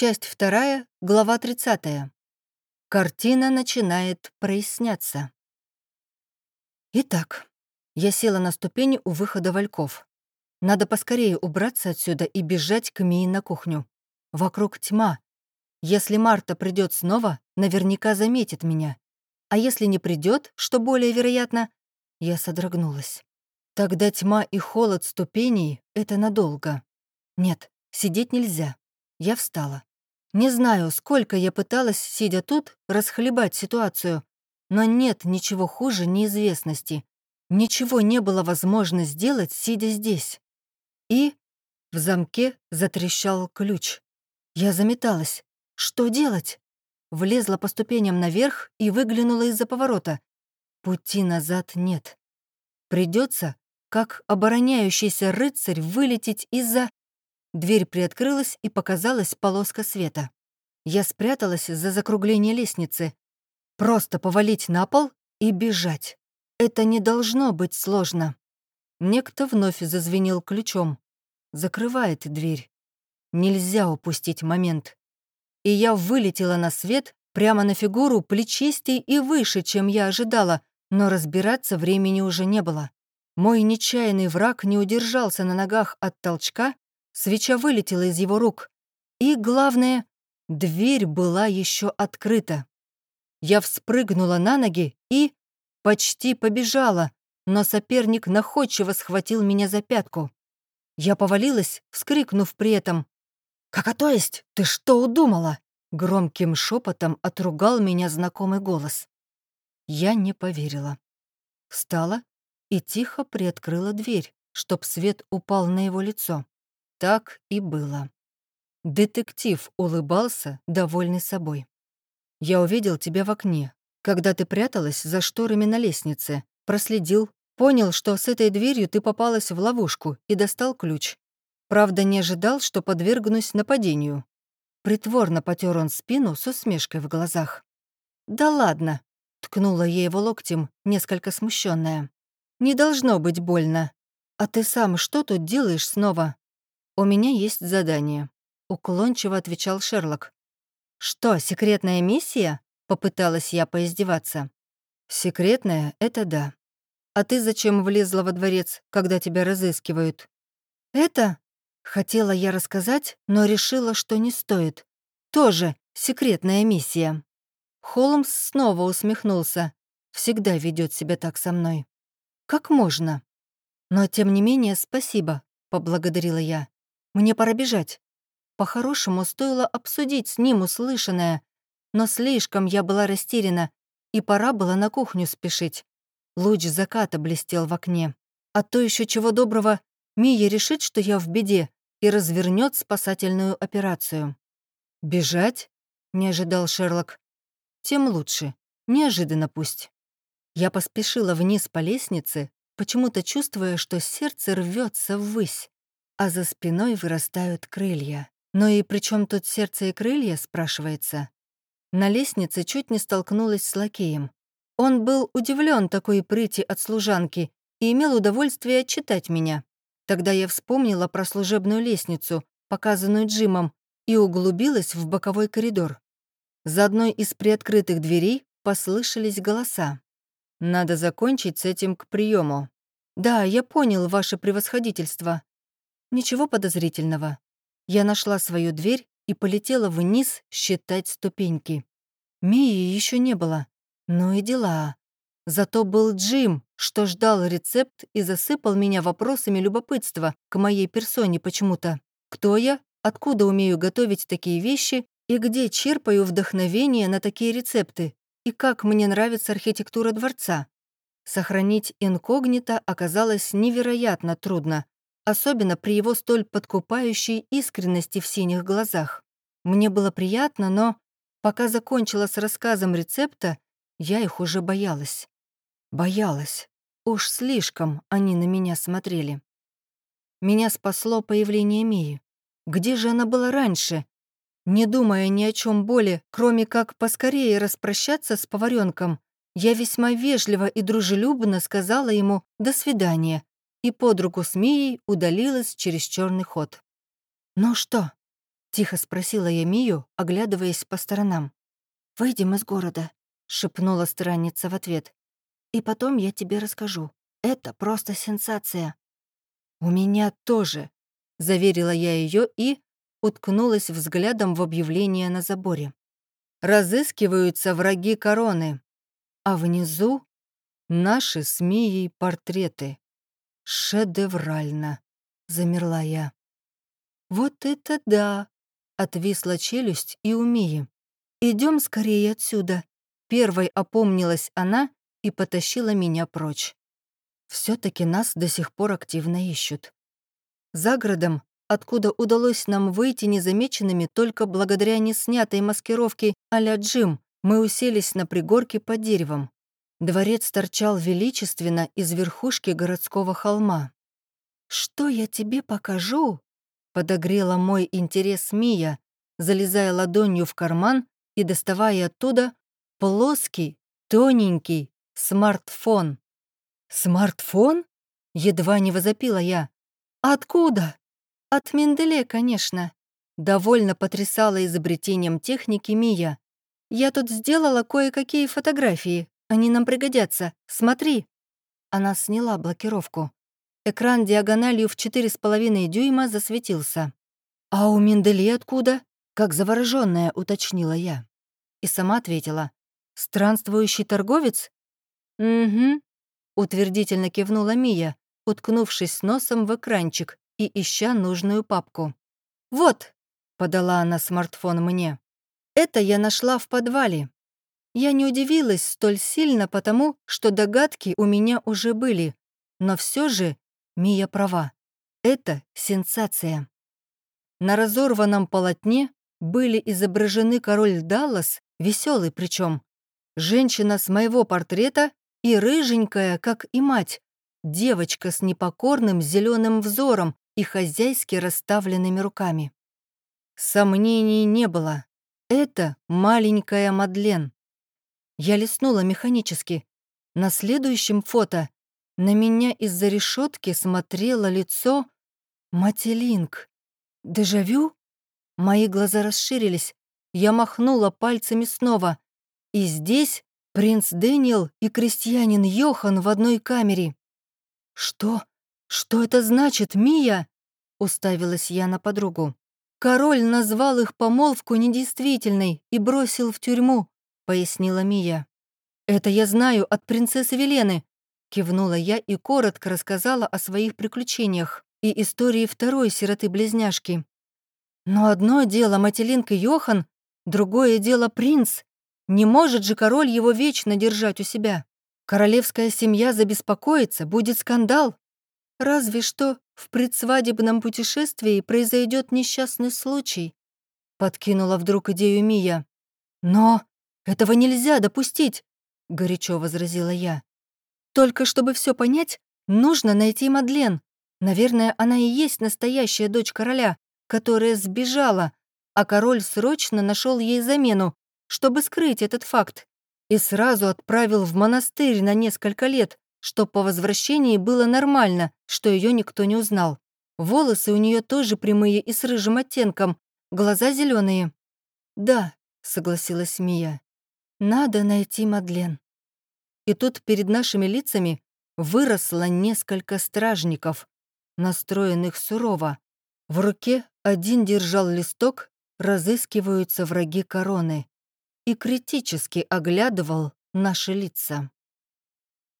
Часть вторая, глава 30. Картина начинает проясняться. Итак, я села на ступени у выхода вальков. Надо поскорее убраться отсюда и бежать к Мии на кухню. Вокруг тьма. Если Марта придет снова, наверняка заметит меня. А если не придет, что более вероятно, я содрогнулась. Тогда тьма и холод ступеней — это надолго. Нет, сидеть нельзя. Я встала. Не знаю, сколько я пыталась, сидя тут, расхлебать ситуацию, но нет ничего хуже неизвестности. Ничего не было возможно сделать, сидя здесь. И в замке затрещал ключ. Я заметалась. Что делать? Влезла по ступеням наверх и выглянула из-за поворота. Пути назад нет. Придется, как обороняющийся рыцарь, вылететь из-за... Дверь приоткрылась, и показалась полоска света. Я спряталась за закругление лестницы. Просто повалить на пол и бежать. Это не должно быть сложно. Некто вновь зазвенел ключом. Закрывает дверь. Нельзя упустить момент. И я вылетела на свет, прямо на фигуру, плечистей и выше, чем я ожидала, но разбираться времени уже не было. Мой нечаянный враг не удержался на ногах от толчка Свеча вылетела из его рук. И, главное, дверь была еще открыта. Я вспрыгнула на ноги и почти побежала, но соперник находчиво схватил меня за пятку. Я повалилась, вскрикнув при этом. «Как то есть? Ты что удумала?» Громким шепотом отругал меня знакомый голос. Я не поверила. Встала и тихо приоткрыла дверь, чтоб свет упал на его лицо. Так и было. Детектив улыбался, довольный собой. «Я увидел тебя в окне, когда ты пряталась за шторами на лестнице, проследил, понял, что с этой дверью ты попалась в ловушку и достал ключ. Правда, не ожидал, что подвергнусь нападению». Притворно потер он спину с усмешкой в глазах. «Да ладно», — ткнула ей его локтем, несколько смущенная. «Не должно быть больно. А ты сам что тут делаешь снова?» «У меня есть задание», — уклончиво отвечал Шерлок. «Что, секретная миссия?» — попыталась я поиздеваться. «Секретная — это да. А ты зачем влезла во дворец, когда тебя разыскивают?» «Это?» — хотела я рассказать, но решила, что не стоит. «Тоже секретная миссия». Холмс снова усмехнулся. Всегда ведет себя так со мной. «Как можно?» «Но, тем не менее, спасибо», — поблагодарила я. Мне пора бежать. По-хорошему, стоило обсудить с ним услышанное, но слишком я была растеряна, и пора было на кухню спешить. Луч заката блестел в окне. А то еще чего доброго, Мия решит, что я в беде, и развернет спасательную операцию. «Бежать?» — не ожидал Шерлок. «Тем лучше. Неожиданно пусть». Я поспешила вниз по лестнице, почему-то чувствуя, что сердце рвется ввысь а за спиной вырастают крылья. Но и при чем тут сердце и крылья, спрашивается? На лестнице чуть не столкнулась с лакеем. Он был удивлен такой прыти от служанки и имел удовольствие отчитать меня. Тогда я вспомнила про служебную лестницу, показанную Джимом, и углубилась в боковой коридор. За одной из приоткрытых дверей послышались голоса. «Надо закончить с этим к приему. «Да, я понял ваше превосходительство», Ничего подозрительного. Я нашла свою дверь и полетела вниз считать ступеньки. Мии еще не было. Ну и дела. Зато был Джим, что ждал рецепт и засыпал меня вопросами любопытства к моей персоне почему-то. Кто я, откуда умею готовить такие вещи и где черпаю вдохновение на такие рецепты, и как мне нравится архитектура дворца. Сохранить инкогнито оказалось невероятно трудно, особенно при его столь подкупающей искренности в синих глазах. Мне было приятно, но пока закончила с рассказом рецепта, я их уже боялась. Боялась. Уж слишком они на меня смотрели. Меня спасло появление Мии. Где же она была раньше? Не думая ни о чем более, кроме как поскорее распрощаться с поваренком, я весьма вежливо и дружелюбно сказала ему «до свидания», и под руку с Мией удалилась через черный ход. «Ну что?» — тихо спросила я Мию, оглядываясь по сторонам. «Выйдем из города», — шепнула странница в ответ. «И потом я тебе расскажу. Это просто сенсация». «У меня тоже», — заверила я ее и уткнулась взглядом в объявление на заборе. «Разыскиваются враги короны, а внизу — наши с Мией портреты. Шедеврально», — замерла я. «Вот это да!» — отвисла челюсть и у Мии. Идем скорее отсюда!» Первой опомнилась она и потащила меня прочь. все таки нас до сих пор активно ищут. За городом, откуда удалось нам выйти незамеченными только благодаря неснятой маскировке а-ля Джим, мы уселись на пригорке под деревом. Дворец торчал величественно из верхушки городского холма. «Что я тебе покажу?» — подогрела мой интерес Мия, залезая ладонью в карман и доставая оттуда плоский, тоненький смартфон. «Смартфон?» — едва не возопила я. «Откуда?» «От Менделе, конечно», — довольно потрясала изобретением техники Мия. «Я тут сделала кое-какие фотографии. Они нам пригодятся. Смотри». Она сняла блокировку. Экран диагональю в 4,5 дюйма засветился. «А у Менделе откуда?» Как заворожённая уточнила я. И сама ответила. «Странствующий торговец?» «Угу», — утвердительно кивнула Мия, уткнувшись носом в экранчик и ища нужную папку. «Вот», — подала она смартфон мне. «Это я нашла в подвале. Я не удивилась столь сильно потому, что догадки у меня уже были, но все же Мия права. Это сенсация. На разорванном полотне были изображены король Даллас, веселый причем, женщина с моего портрета и рыженькая, как и мать, девочка с непокорным зеленым взором и хозяйски расставленными руками. Сомнений не было. Это маленькая Мадлен. Я листнула механически. На следующем фото на меня из-за решетки смотрело лицо Мателинг. Дежавю? Мои глаза расширились. Я махнула пальцами снова. И здесь принц Дэниел и крестьянин Йохан в одной камере. «Что? Что это значит, Мия?» — уставилась я на подругу. «Король назвал их помолвку недействительной и бросил в тюрьму», — пояснила Мия. «Это я знаю от принцессы Велены», — кивнула я и коротко рассказала о своих приключениях и истории второй сироты-близняшки. Но одно дело Мателинка Йохан, другое дело принц. Не может же король его вечно держать у себя. Королевская семья забеспокоится, будет скандал. Разве что в предсвадебном путешествии произойдет несчастный случай. Подкинула вдруг идею Мия. Но этого нельзя допустить, горячо возразила я. Только чтобы все понять, нужно найти Мадлен. Наверное, она и есть настоящая дочь короля, которая сбежала, а король срочно нашел ей замену, чтобы скрыть этот факт, и сразу отправил в монастырь на несколько лет, что по возвращении было нормально, что ее никто не узнал. Волосы у нее тоже прямые и с рыжим оттенком, глаза зеленые. «Да», — согласилась Мия, — «надо найти Мадлен». И тут перед нашими лицами выросло несколько стражников, настроенных сурово. В руке один держал листок «Разыскиваются враги короны» и критически оглядывал наши лица.